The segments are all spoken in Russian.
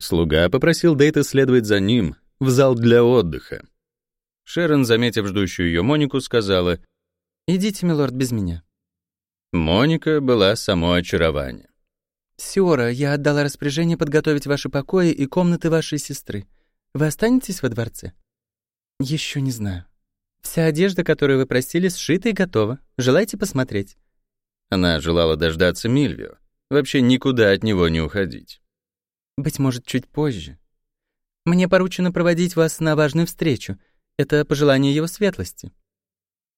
Слуга попросил Дейта следовать за ним в зал для отдыха. Шерон, заметив ждущую ее Монику, сказала, «Идите, милорд, без меня». Моника была само очарование. «Сиора, я отдала распоряжение подготовить ваши покои и комнаты вашей сестры. Вы останетесь во дворце?» Еще не знаю. Вся одежда, которую вы просили, сшита и готова. Желаете посмотреть?» Она желала дождаться Мильвио, вообще никуда от него не уходить. Быть может, чуть позже. Мне поручено проводить вас на важную встречу. Это пожелание его светлости».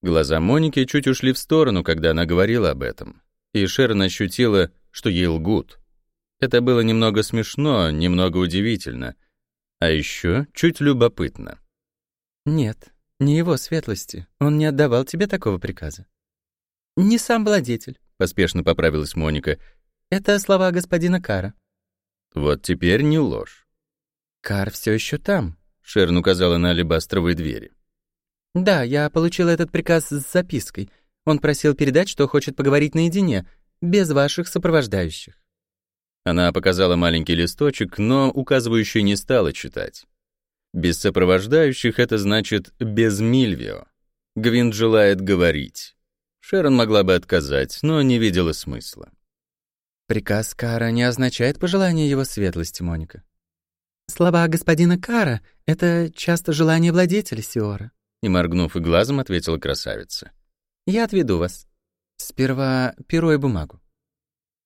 Глаза Моники чуть ушли в сторону, когда она говорила об этом, и Шерон ощутила, что ей лгут. Это было немного смешно, немного удивительно, а еще чуть любопытно. «Нет, не его светлости. Он не отдавал тебе такого приказа». «Не сам владетель», — поспешно поправилась Моника. «Это слова господина Кара». Вот теперь не ложь. «Кар все еще там», — Шерн указала на алебастровые двери. «Да, я получила этот приказ с запиской. Он просил передать, что хочет поговорить наедине, без ваших сопровождающих». Она показала маленький листочек, но указывающий не стала читать. Без сопровождающих это значит без Мильвио. Гвинт желает говорить. Шерон могла бы отказать, но не видела смысла. Приказ Кара не означает пожелание его светлости, Моника. Слова господина Кара — это часто желание владетеля Сиора. И, моргнув и глазом, ответила красавица. Я отведу вас. Сперва перо и бумагу.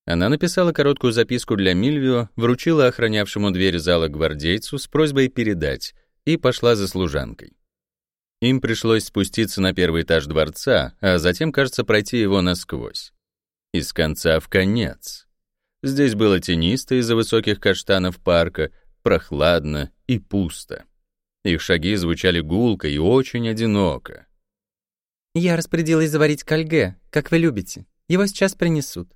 Она написала короткую записку для Мильвио, вручила охранявшему дверь зала гвардейцу с просьбой передать и пошла за служанкой. Им пришлось спуститься на первый этаж дворца, а затем, кажется, пройти его насквозь. Из конца в конец. Здесь было тенисто из-за высоких каштанов парка, прохладно и пусто. Их шаги звучали гулко и очень одиноко. «Я распорядилась заварить кальге, как вы любите. Его сейчас принесут».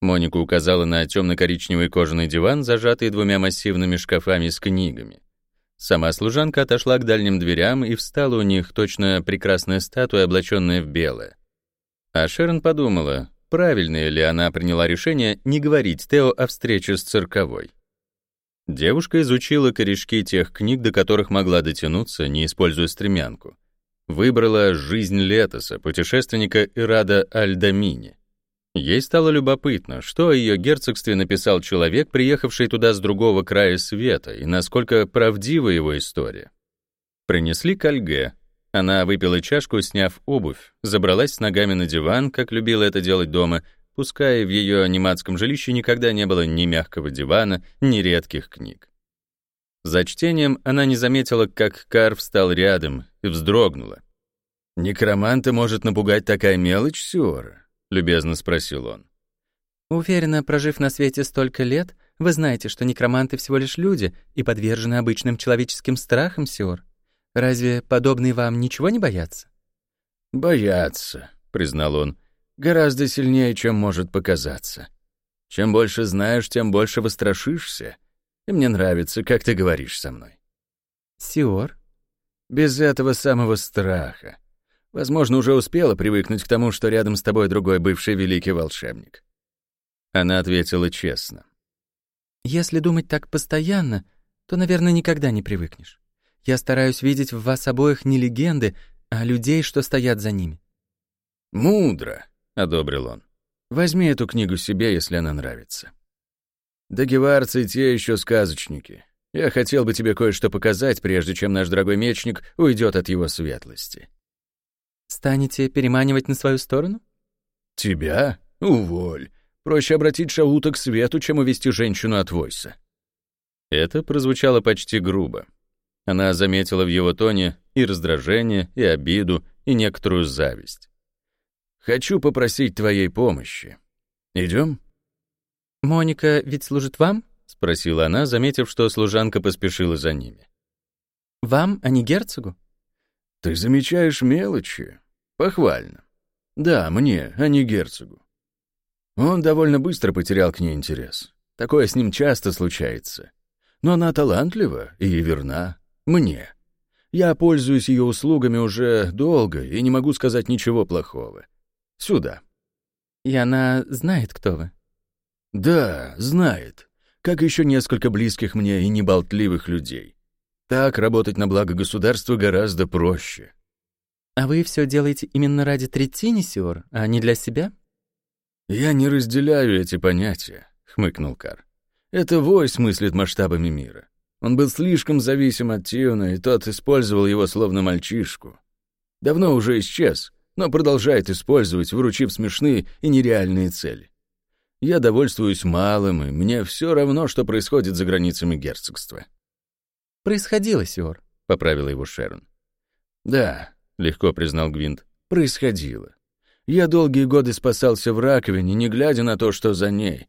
Моника указала на темно-коричневый кожаный диван, зажатый двумя массивными шкафами с книгами. Сама служанка отошла к дальним дверям и встала у них точно прекрасная статуя, облаченная в белое. А Шерон подумала, правильно ли она приняла решение не говорить Тео о встрече с цирковой. Девушка изучила корешки тех книг, до которых могла дотянуться, не используя стремянку. Выбрала «Жизнь Летоса», путешественника Ирада Альдамини. Ей стало любопытно, что о ее герцогстве написал человек, приехавший туда с другого края света, и насколько правдива его история. Принесли кольге, она выпила чашку, сняв обувь, забралась с ногами на диван, как любила это делать дома, пускай в ее аниматском жилище никогда не было ни мягкого дивана, ни редких книг. За чтением она не заметила, как Кар встал рядом и вздрогнула. «Некроманта может напугать такая мелочь, Сиора?» — любезно спросил он. «Уверена, прожив на свете столько лет, вы знаете, что некроманты всего лишь люди и подвержены обычным человеческим страхам, Сиор. Разве подобные вам ничего не боятся? Боятся, признал он, гораздо сильнее, чем может показаться. Чем больше знаешь, тем больше вострашишься. И мне нравится, как ты говоришь со мной. Сиор? Без этого самого страха. Возможно, уже успела привыкнуть к тому, что рядом с тобой другой бывший великий волшебник. Она ответила честно. Если думать так постоянно, то, наверное, никогда не привыкнешь. Я стараюсь видеть в вас обоих не легенды, а людей, что стоят за ними». «Мудро», — одобрил он. «Возьми эту книгу себе, если она нравится». «Дагеварцы те еще сказочники. Я хотел бы тебе кое-что показать, прежде чем наш дорогой мечник уйдет от его светлости». «Станете переманивать на свою сторону?» «Тебя? Уволь. Проще обратить Шаута к свету, чем увести женщину от Войса». Это прозвучало почти грубо. Она заметила в его тоне и раздражение, и обиду, и некоторую зависть. «Хочу попросить твоей помощи. Идем?» «Моника ведь служит вам?» — спросила она, заметив, что служанка поспешила за ними. «Вам, а не герцогу?» «Ты замечаешь мелочи. Похвально. Да, мне, а не герцогу. Он довольно быстро потерял к ней интерес. Такое с ним часто случается. Но она талантлива и верна. Мне. Я пользуюсь ее услугами уже долго и не могу сказать ничего плохого. Сюда. И она знает, кто вы? Да, знает. как еще несколько близких мне и неболтливых людей. Так работать на благо государства гораздо проще. А вы все делаете именно ради Третини, Сиор, а не для себя? Я не разделяю эти понятия, хмыкнул Кар. Это Войс мыслит масштабами мира. Он был слишком зависим от Тиона, и тот использовал его словно мальчишку. Давно уже исчез, но продолжает использовать, вручив смешные и нереальные цели. Я довольствуюсь малым, и мне все равно, что происходит за границами герцогства. «Происходило, Сиор», — поправила его Шерон. «Да», — легко признал Гвинт, — «происходило. Я долгие годы спасался в раковине, не глядя на то, что за ней.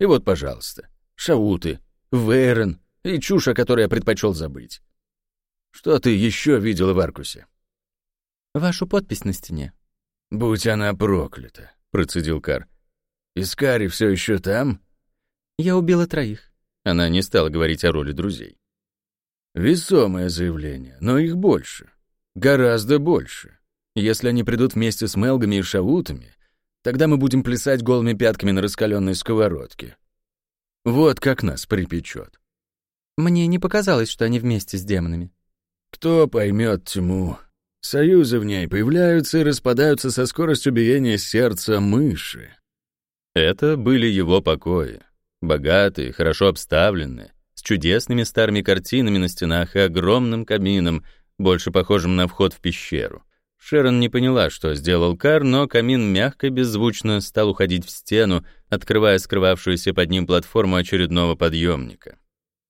И вот, пожалуйста, Шауты, Вейрон и чушь, о которой я предпочел забыть. Что ты еще видела в Аркусе?» «Вашу подпись на стене». «Будь она проклята», — процедил Кар. «Искари все еще там?» «Я убила троих». Она не стала говорить о роли друзей. «Весомое заявление, но их больше. Гораздо больше. Если они придут вместе с Мелгами и Шаутами, тогда мы будем плясать голыми пятками на раскаленной сковородке. Вот как нас припечет. Мне не показалось, что они вместе с демонами. Кто поймет тьму? Союзы в ней появляются и распадаются со скоростью биения сердца мыши. Это были его покои. Богатые, хорошо обставленные, с чудесными старыми картинами на стенах и огромным камином, больше похожим на вход в пещеру. Шерон не поняла, что сделал Кар, но камин мягко беззвучно стал уходить в стену, открывая скрывавшуюся под ним платформу очередного подъемника.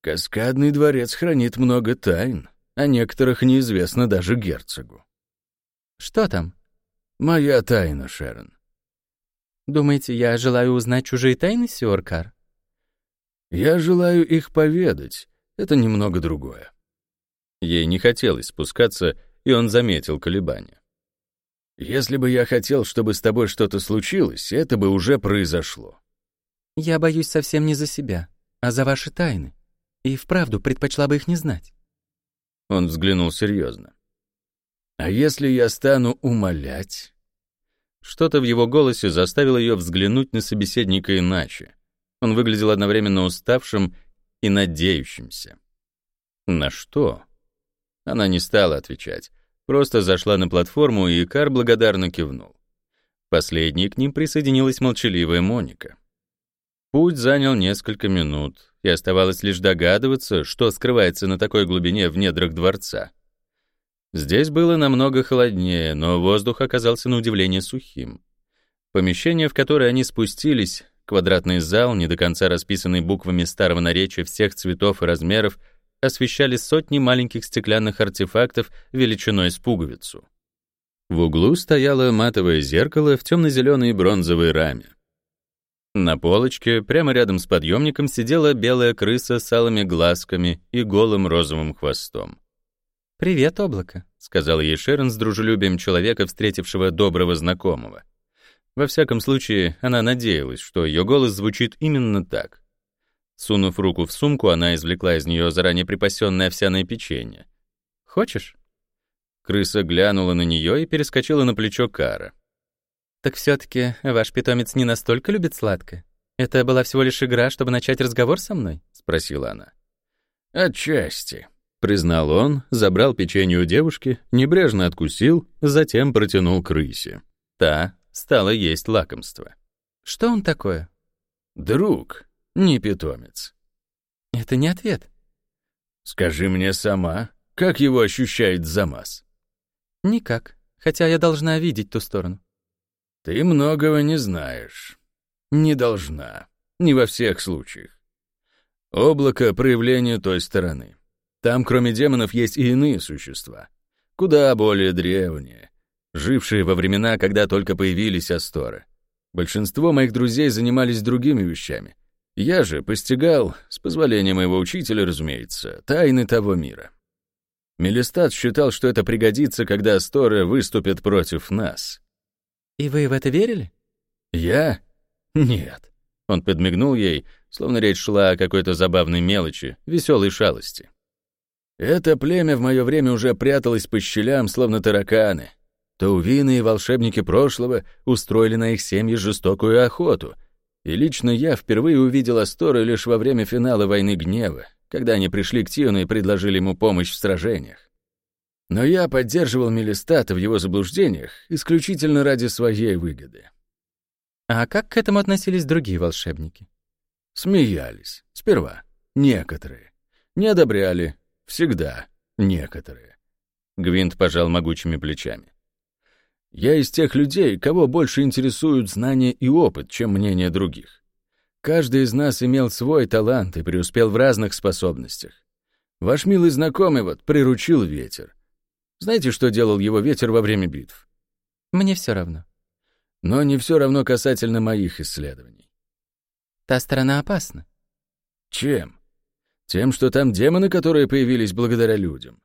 «Каскадный дворец хранит много тайн, о некоторых неизвестно даже герцогу». «Что там?» «Моя тайна, Шерон. Думаете, я желаю узнать чужие тайны, Сиоркар? Я желаю их поведать. Это немного другое. Ей не хотелось спускаться, и он заметил колебания. Если бы я хотел, чтобы с тобой что-то случилось, это бы уже произошло. Я боюсь совсем не за себя, а за ваши тайны. И вправду предпочла бы их не знать. Он взглянул серьезно. А если я стану умолять? Что-то в его голосе заставило ее взглянуть на собеседника иначе. Он выглядел одновременно уставшим и надеющимся. На что? Она не стала отвечать, просто зашла на платформу, и Кар благодарно кивнул. Последней к ним присоединилась молчаливая Моника. Путь занял несколько минут, и оставалось лишь догадываться, что скрывается на такой глубине в недрах дворца. Здесь было намного холоднее, но воздух оказался на удивление сухим. Помещение, в которое они спустились, квадратный зал, не до конца расписанный буквами старого наречия всех цветов и размеров, освещали сотни маленьких стеклянных артефактов величиной с пуговицу. В углу стояло матовое зеркало в темно-зеленой бронзовой раме. На полочке, прямо рядом с подъемником, сидела белая крыса с алыми глазками и голым розовым хвостом. «Привет, облако», — сказал ей Шерон с дружелюбием человека, встретившего доброго знакомого. Во всяком случае, она надеялась, что ее голос звучит именно так. Сунув руку в сумку, она извлекла из нее заранее припасенное овсяное печенье. «Хочешь?» Крыса глянула на нее и перескочила на плечо Кара. «Так все-таки ваш питомец не настолько любит сладкое? Это была всего лишь игра, чтобы начать разговор со мной?» — спросила она. «Отчасти», признал он, забрал печенье у девушки, небрежно откусил, затем протянул крысе. Та стала есть лакомство. Что он такое? Друг, не питомец. Это не ответ. Скажи мне сама, как его ощущает Замас? Никак, хотя я должна видеть ту сторону. Ты многого не знаешь. Не должна. Не во всех случаях. Облако — проявление той стороны. Там, кроме демонов, есть и иные существа, куда более древние, жившие во времена, когда только появились Асторы. Большинство моих друзей занимались другими вещами. Я же постигал, с позволения моего учителя, разумеется, тайны того мира. Мелистат считал, что это пригодится, когда Асторы выступят против нас. «И вы в это верили?» «Я? Нет». Он подмигнул ей, словно речь шла о какой-то забавной мелочи, веселой шалости. Это племя в мое время уже пряталось по щелям, словно тараканы. Таувины и волшебники прошлого устроили на их семьи жестокую охоту. И лично я впервые увидел Асторы лишь во время финала «Войны гнева», когда они пришли к Тиону и предложили ему помощь в сражениях. Но я поддерживал Мелистата в его заблуждениях исключительно ради своей выгоды. А как к этому относились другие волшебники? Смеялись. Сперва. Некоторые. Не одобряли. Всегда. Некоторые. Гвинт пожал могучими плечами. Я из тех людей, кого больше интересуют знания и опыт, чем мнение других. Каждый из нас имел свой талант и преуспел в разных способностях. Ваш милый знакомый вот приручил ветер. Знаете, что делал его ветер во время битв? Мне все равно. Но не все равно касательно моих исследований. Та сторона опасна. Чем? Тем, что там демоны, которые появились благодаря людям.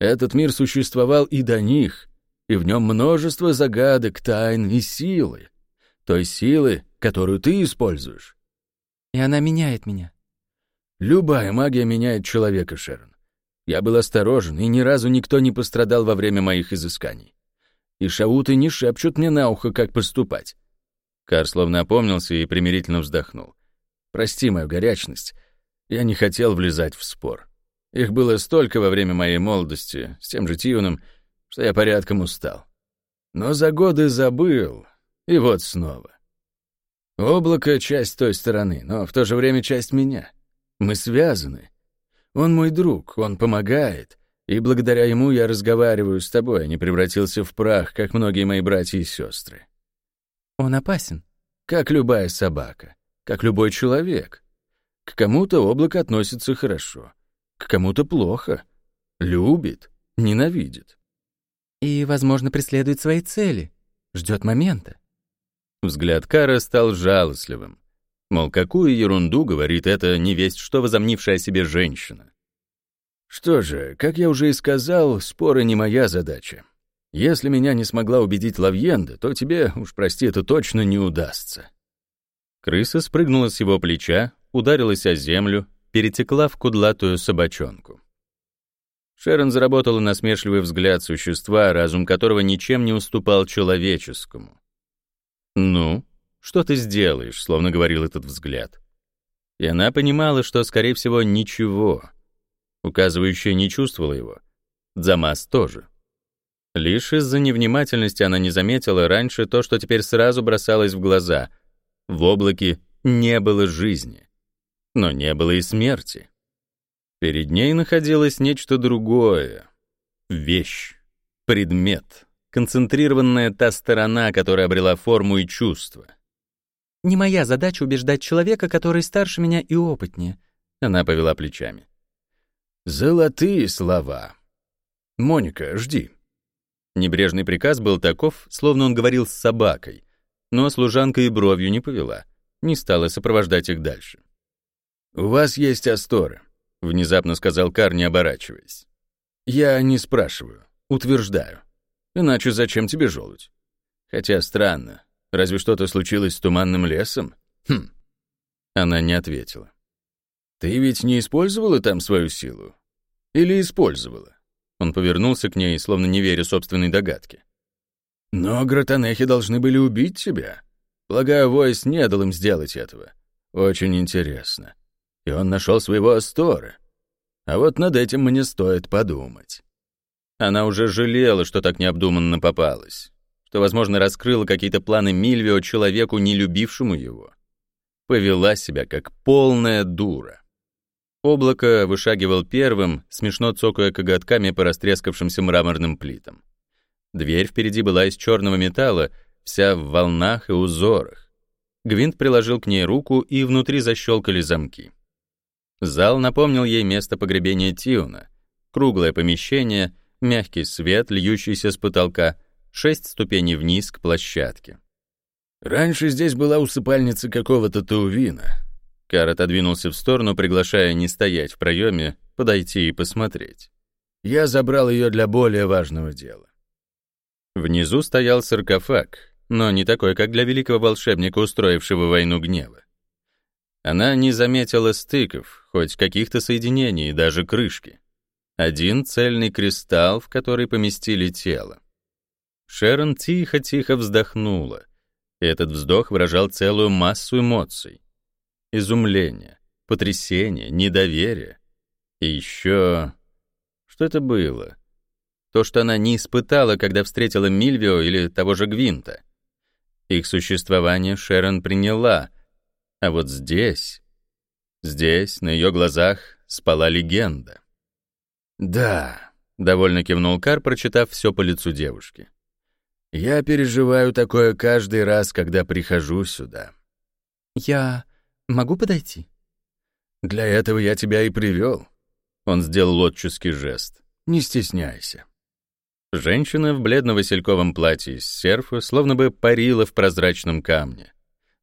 Этот мир существовал и до них, и в нем множество загадок, тайн и силы. Той силы, которую ты используешь. И она меняет меня. Любая магия меняет человека, Шерон. Я был осторожен, и ни разу никто не пострадал во время моих изысканий и шауты не шепчут мне на ухо, как поступать. Кар словно опомнился и примирительно вздохнул. «Прости мою горячность. Я не хотел влезать в спор. Их было столько во время моей молодости, с тем же Тиуном, что я порядком устал. Но за годы забыл, и вот снова. Облако — часть той стороны, но в то же время часть меня. Мы связаны. Он мой друг, он помогает, и благодаря ему я разговариваю с тобой, а не превратился в прах, как многие мои братья и сестры. Он опасен. Как любая собака, как любой человек. К кому-то облако относится хорошо, к кому-то плохо. Любит, ненавидит. И, возможно, преследует свои цели, ждет момента. Взгляд Кара стал жалостливым. Мол, какую ерунду говорит эта невесть, что возомнившая о себе женщина. Что же, как я уже и сказал, споры не моя задача. Если меня не смогла убедить Лавьенда, то тебе, уж прости, это точно не удастся. Крыса спрыгнула с его плеча, ударилась о землю, перетекла в кудлатую собачонку. Шерон заработала насмешливый взгляд существа, разум которого ничем не уступал человеческому. «Ну, что ты сделаешь?» — словно говорил этот взгляд. И она понимала, что, скорее всего, ничего. Указывающая не чувствовала его. Дзамас тоже. Лишь из-за невнимательности она не заметила раньше то, что теперь сразу бросалось в глаза. В облаке не было жизни, но не было и смерти. Перед ней находилось нечто другое. Вещь, предмет, концентрированная та сторона, которая обрела форму и чувство. «Не моя задача убеждать человека, который старше меня и опытнее», — она повела плечами. Золотые слова. Моника, жди. Небрежный приказ был таков, словно он говорил с собакой, но служанка и бровью не повела, не стала сопровождать их дальше. «У вас есть Асторы», — внезапно сказал Кар, не оборачиваясь. «Я не спрашиваю, утверждаю. Иначе зачем тебе желудь? Хотя странно, разве что-то случилось с туманным лесом? Хм». Она не ответила. Ты ведь не использовала там свою силу? Или использовала? Он повернулся к ней, словно не веря собственной догадке. Но гротанехи должны были убить тебя. Полагаю, Войс не дал им сделать этого. Очень интересно. И он нашел своего Астора. А вот над этим мне стоит подумать. Она уже жалела, что так необдуманно попалась, что, возможно, раскрыла какие-то планы Мильвио человеку, не любившему его. Повела себя как полная дура. Облако вышагивал первым, смешно цокая коготками по растрескавшимся мраморным плитам. Дверь впереди была из черного металла, вся в волнах и узорах. Гвинт приложил к ней руку, и внутри защелкали замки. Зал напомнил ей место погребения Тиуна. Круглое помещение, мягкий свет, льющийся с потолка, шесть ступеней вниз к площадке. «Раньше здесь была усыпальница какого-то Таувина», Кар отодвинулся в сторону, приглашая не стоять в проеме, подойти и посмотреть. «Я забрал ее для более важного дела». Внизу стоял саркофаг, но не такой, как для великого волшебника, устроившего войну гнева. Она не заметила стыков, хоть каких-то соединений, даже крышки. Один цельный кристалл, в который поместили тело. Шерон тихо-тихо вздохнула. Этот вздох выражал целую массу эмоций. Изумление, потрясение, недоверие. И еще... Что это было? То, что она не испытала, когда встретила Мильвио или того же Гвинта. Их существование Шерон приняла, а вот здесь... Здесь, на ее глазах, спала легенда. «Да», — довольно кивнул Кар, прочитав все по лицу девушки. «Я переживаю такое каждый раз, когда прихожу сюда». «Я могу подойти?» «Для этого я тебя и привел». Он сделал лотческий жест. «Не стесняйся». Женщина в бледно-васильковом платье из серфа словно бы парила в прозрачном камне.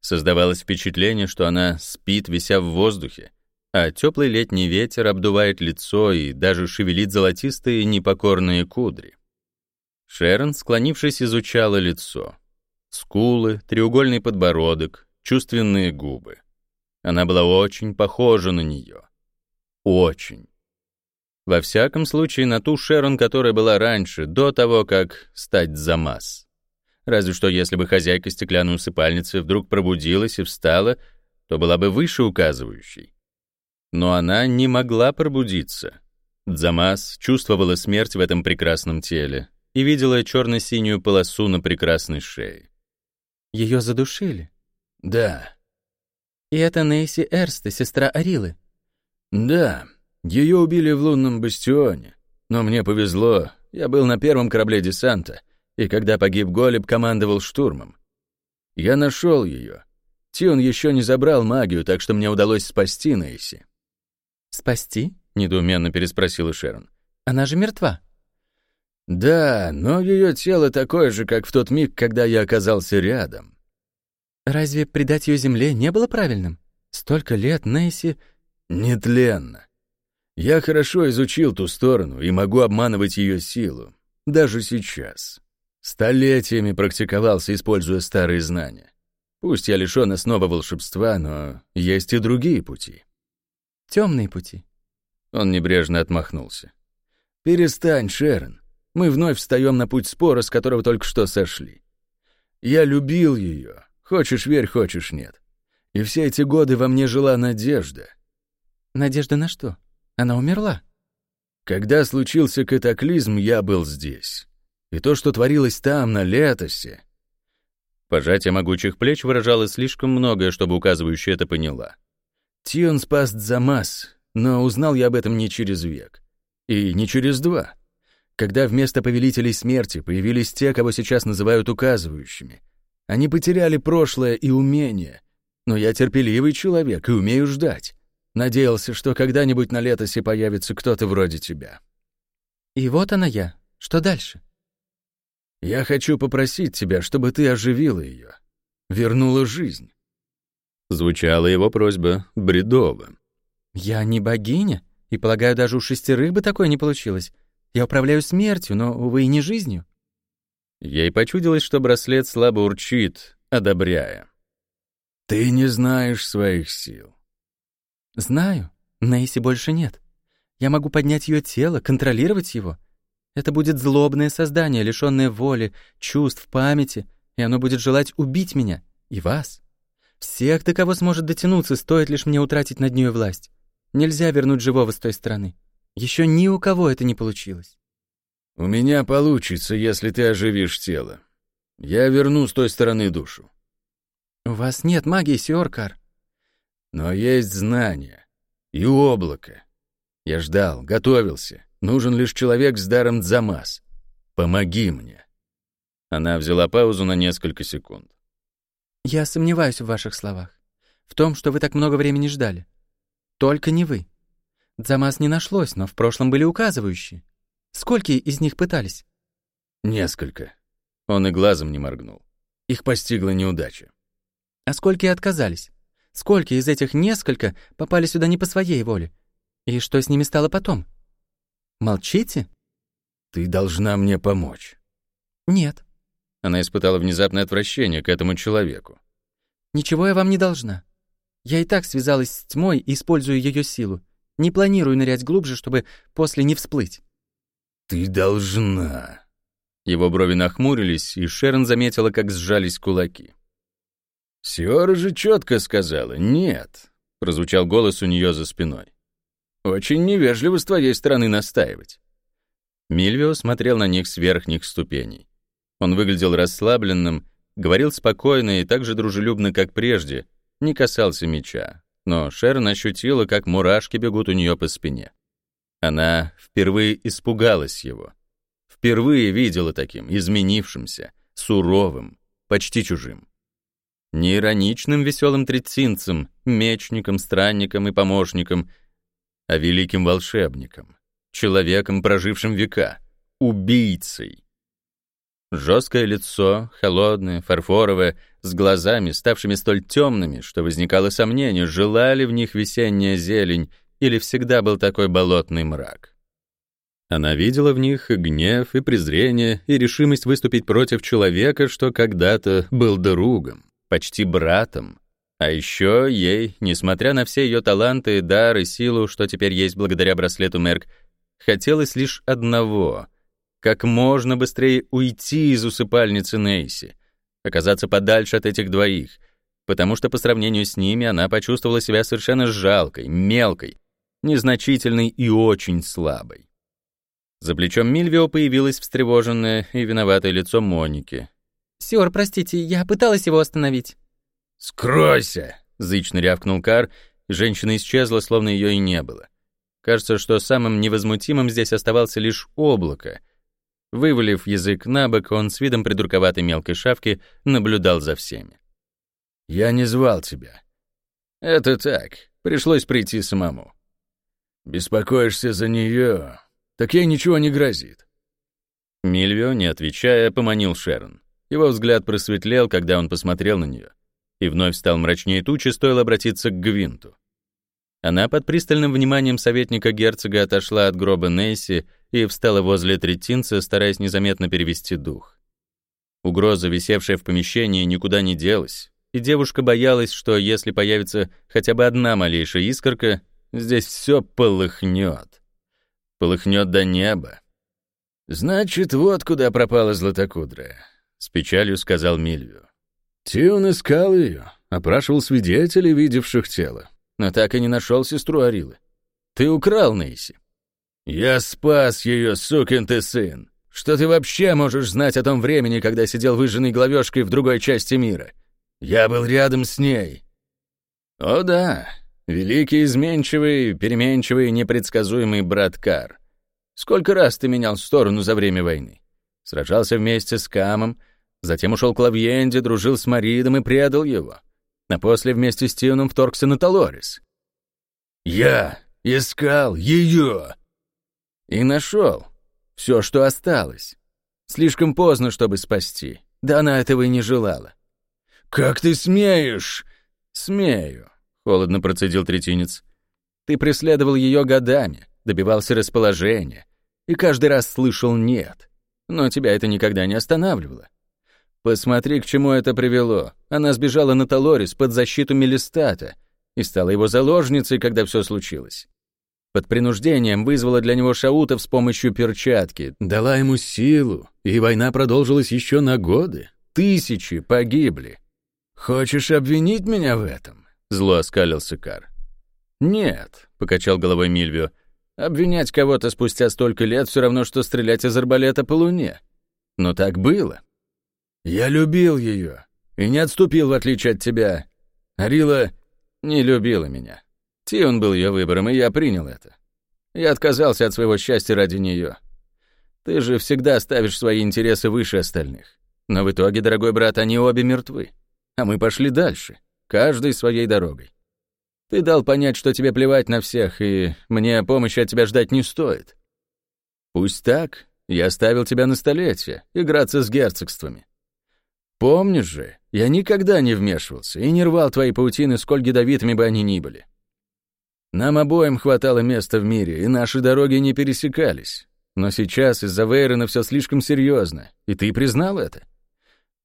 Создавалось впечатление, что она спит, вися в воздухе, а теплый летний ветер обдувает лицо и даже шевелит золотистые непокорные кудри. Шерон, склонившись, изучала лицо. Скулы, треугольный подбородок, чувственные губы. Она была очень похожа на нее. Очень. Во всяком случае, на ту Шерон, которая была раньше, до того, как стать Замас. Разве что если бы хозяйка стеклянной усыпальницы вдруг пробудилась и встала, то была бы выше указывающей. Но она не могла пробудиться. Дзамас чувствовала смерть в этом прекрасном теле и видела черно-синюю полосу на прекрасной шее. Ее задушили? Да. И это Нейси Эрсте, сестра Арилы? Да. Ее убили в лунном бастионе. Но мне повезло, я был на первом корабле десанта, и когда погиб Голеб, командовал штурмом. Я нашел ее. Тион еще не забрал магию, так что мне удалось спасти Нейси. «Спасти?» — недоуменно переспросила Шерон. «Она же мертва». «Да, но ее тело такое же, как в тот миг, когда я оказался рядом». «Разве предать ее земле не было правильным? Столько лет Нейси...» «Нетленно. Я хорошо изучил ту сторону и могу обманывать ее силу. Даже сейчас. Столетиями практиковался, используя старые знания. Пусть я лишён основы волшебства, но есть и другие пути. Темные пути. Он небрежно отмахнулся. Перестань, Шерон. Мы вновь встаем на путь спора, с которого только что сошли. Я любил ее. Хочешь верь, хочешь нет. И все эти годы во мне жила надежда. Надежда на что? Она умерла. Когда случился катаклизм, я был здесь. И то, что творилось там, на Летосе... Пожатие могучих плеч выражало слишком многое, чтобы указывающая это поняла. Тион спас Дзамас, но узнал я об этом не через век. И не через два. Когда вместо повелителей смерти появились те, кого сейчас называют указывающими. Они потеряли прошлое и умение. Но я терпеливый человек и умею ждать. Надеялся, что когда-нибудь на Летосе появится кто-то вроде тебя. И вот она я. Что дальше? Я хочу попросить тебя, чтобы ты оживила ее, вернула жизнь. Звучала его просьба бредово. Я не богиня, и, полагаю, даже у шестерых бы такое не получилось. Я управляю смертью, но, увы, и не жизнью. Ей почудилось, что браслет слабо урчит, одобряя. Ты не знаешь своих сил. Знаю. Нейси больше нет. Я могу поднять ее тело, контролировать его. Это будет злобное создание, лишённое воли, чувств, памяти, и оно будет желать убить меня и вас. Всех, до кого сможет дотянуться, стоит лишь мне утратить над нею власть. Нельзя вернуть живого с той стороны. Еще ни у кого это не получилось. У меня получится, если ты оживишь тело. Я верну с той стороны душу. У вас нет магии, Сиоркар. Но есть знания. И облако. Я ждал, готовился. Нужен лишь человек с даром Дзамас. Помоги мне». Она взяла паузу на несколько секунд. «Я сомневаюсь в ваших словах. В том, что вы так много времени ждали. Только не вы. Дзамас не нашлось, но в прошлом были указывающие. Сколько из них пытались?» «Несколько». Он и глазом не моргнул. Их постигла неудача. «А сколько отказались? Сколько из этих несколько попали сюда не по своей воле? И что с ними стало потом? Молчите? Ты должна мне помочь. Нет. Она испытала внезапное отвращение к этому человеку. Ничего я вам не должна. Я и так связалась с тьмой и использую ее силу. Не планирую нырять глубже, чтобы после не всплыть. Ты должна. Его брови нахмурились, и Шерон заметила, как сжались кулаки. Сиора же четко сказала «нет», — прозвучал голос у нее за спиной. «Очень невежливо с твоей стороны настаивать». Мильвио смотрел на них с верхних ступеней. Он выглядел расслабленным, говорил спокойно и так же дружелюбно, как прежде, не касался меча, но Шерон ощутила, как мурашки бегут у нее по спине. Она впервые испугалась его. Впервые видела таким, изменившимся, суровым, почти чужим. Не ироничным веселым третинцем, мечником, странником и помощником, а великим волшебником, человеком, прожившим века, убийцей. Жесткое лицо, холодное, фарфоровое, с глазами, ставшими столь темными, что возникало сомнение, жила ли в них весенняя зелень или всегда был такой болотный мрак. Она видела в них и гнев, и презрение, и решимость выступить против человека, что когда-то был другом почти братом. А еще ей, несмотря на все ее таланты, дар и силу, что теперь есть благодаря браслету Мерк, хотелось лишь одного — как можно быстрее уйти из усыпальницы Нейси, оказаться подальше от этих двоих, потому что по сравнению с ними она почувствовала себя совершенно жалкой, мелкой, незначительной и очень слабой. За плечом Мильвио появилось встревоженное и виноватое лицо Моники, «Сёр, простите, я пыталась его остановить». «Скройся!» — зычно рявкнул Кар, женщина исчезла, словно ее и не было. Кажется, что самым невозмутимым здесь оставался лишь облако. Вывалив язык на бок, он с видом придурковатой мелкой шавки наблюдал за всеми. «Я не звал тебя. Это так, пришлось прийти самому. Беспокоишься за нее, так ей ничего не грозит». Мильвио, не отвечая, поманил Шерон. Его взгляд просветлел, когда он посмотрел на нее, и вновь стал мрачнее тучи, стоило обратиться к Гвинту. Она под пристальным вниманием советника герцога отошла от гроба Нейси и встала возле третинца, стараясь незаметно перевести дух. Угроза, висевшая в помещении, никуда не делась, и девушка боялась, что если появится хотя бы одна малейшая искорка, здесь все полыхнет. Полыхнет до неба. Значит, вот куда пропала златокудрая с печалью сказал Мильвию. Тион искал ее, опрашивал свидетелей, видевших тело, но так и не нашел сестру Арилы. Ты украл Нейси. Я спас ее, сукин ты сын. Что ты вообще можешь знать о том времени, когда сидел выжженной главешкой в другой части мира? Я был рядом с ней. О да, великий, изменчивый, переменчивый, непредсказуемый брат Кар. Сколько раз ты менял сторону за время войны? Сражался вместе с Камом, Затем ушел к Лавьенде, дружил с Маридом и предал его. А после вместе с Тионом вторгся на Талорис. Я искал ее. И нашел. Все, что осталось. Слишком поздно, чтобы спасти. Да она этого и не желала. «Как ты смеешь?» «Смею», — холодно процедил третинец. «Ты преследовал ее годами, добивался расположения, и каждый раз слышал «нет». Но тебя это никогда не останавливало. Посмотри, к чему это привело. Она сбежала на Талорис под защиту Мелистата и стала его заложницей, когда все случилось. Под принуждением вызвала для него Шаутов с помощью перчатки, дала ему силу, и война продолжилась еще на годы. Тысячи погибли. «Хочешь обвинить меня в этом?» — зло оскалился Кар. «Нет», — покачал головой Мильвио, — «обвинять кого-то спустя столько лет все равно, что стрелять из арбалета по луне. Но так было. Я любил ее и не отступил, в отличие от тебя. Арила не любила меня. Тион был ее выбором, и я принял это. Я отказался от своего счастья ради нее. Ты же всегда ставишь свои интересы выше остальных. Но в итоге, дорогой брат, они обе мертвы. А мы пошли дальше, каждый своей дорогой. Ты дал понять, что тебе плевать на всех, и мне помощи от тебя ждать не стоит. Пусть так, я оставил тебя на столетие, играться с герцогствами. Помнишь же, я никогда не вмешивался и не рвал твои паутины, сколь ядовитыми бы они ни были. Нам обоим хватало места в мире, и наши дороги не пересекались. Но сейчас из-за Вейрона все слишком серьезно, и ты признал это.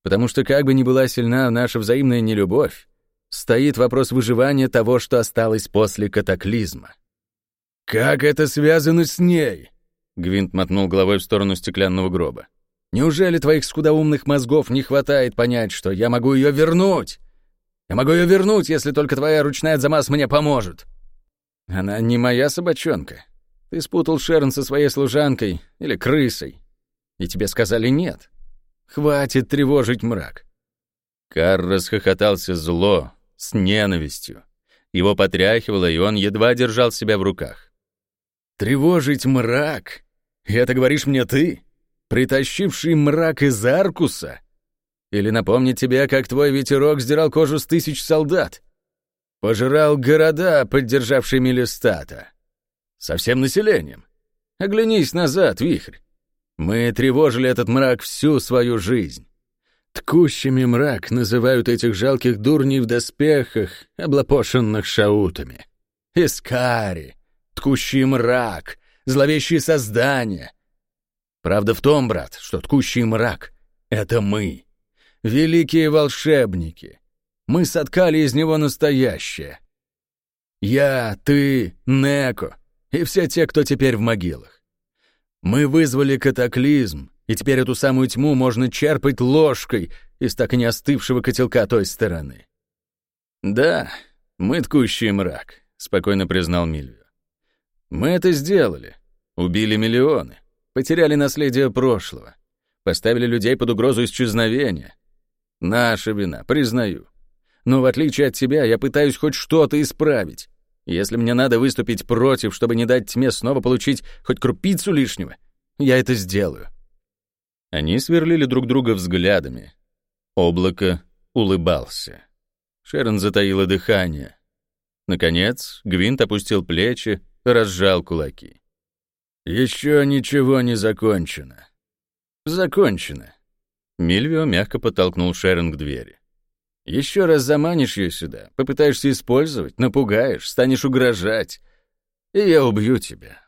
Потому что как бы ни была сильна наша взаимная нелюбовь, стоит вопрос выживания того, что осталось после катаклизма. «Как это связано с ней?» Гвинт мотнул головой в сторону стеклянного гроба. Неужели твоих скудоумных мозгов не хватает понять, что я могу ее вернуть? Я могу ее вернуть, если только твоя ручная Замас мне поможет». «Она не моя собачонка. Ты спутал Шерон со своей служанкой или крысой, и тебе сказали нет. Хватит тревожить мрак». Кар расхохотался зло, с ненавистью. Его потряхивало, и он едва держал себя в руках. «Тревожить мрак? И это говоришь мне ты, притащивший мрак из Аркуса? Или напомнить тебе, как твой ветерок сдирал кожу с тысяч солдат? Пожирал города, поддержавшие Мелистата. Со всем населением. Оглянись назад, вихрь. Мы тревожили этот мрак всю свою жизнь. Ткущими мрак называют этих жалких дурней в доспехах, облапошенных шаутами. Искари, ткущий мрак, зловещие создания. Правда в том, брат, что ткущий мрак — это мы, великие волшебники. Мы соткали из него настоящее. Я, ты, Неко и все те, кто теперь в могилах. Мы вызвали катаклизм, и теперь эту самую тьму можно черпать ложкой из так и не остывшего котелка той стороны. «Да, мы ткущий мрак», — спокойно признал Мильвио. «Мы это сделали. Убили миллионы, потеряли наследие прошлого, поставили людей под угрозу исчезновения. Наша вина, признаю. Но в отличие от тебя, я пытаюсь хоть что-то исправить. Если мне надо выступить против, чтобы не дать тьме снова получить хоть крупицу лишнего, я это сделаю. Они сверлили друг друга взглядами. Облако улыбался. Шерон затаила дыхание. Наконец, Гвинт опустил плечи, разжал кулаки. «Еще ничего не закончено». «Закончено». Мильвио мягко подтолкнул Шерон к двери. «Еще раз заманишь ее сюда, попытаешься использовать, напугаешь, станешь угрожать, и я убью тебя.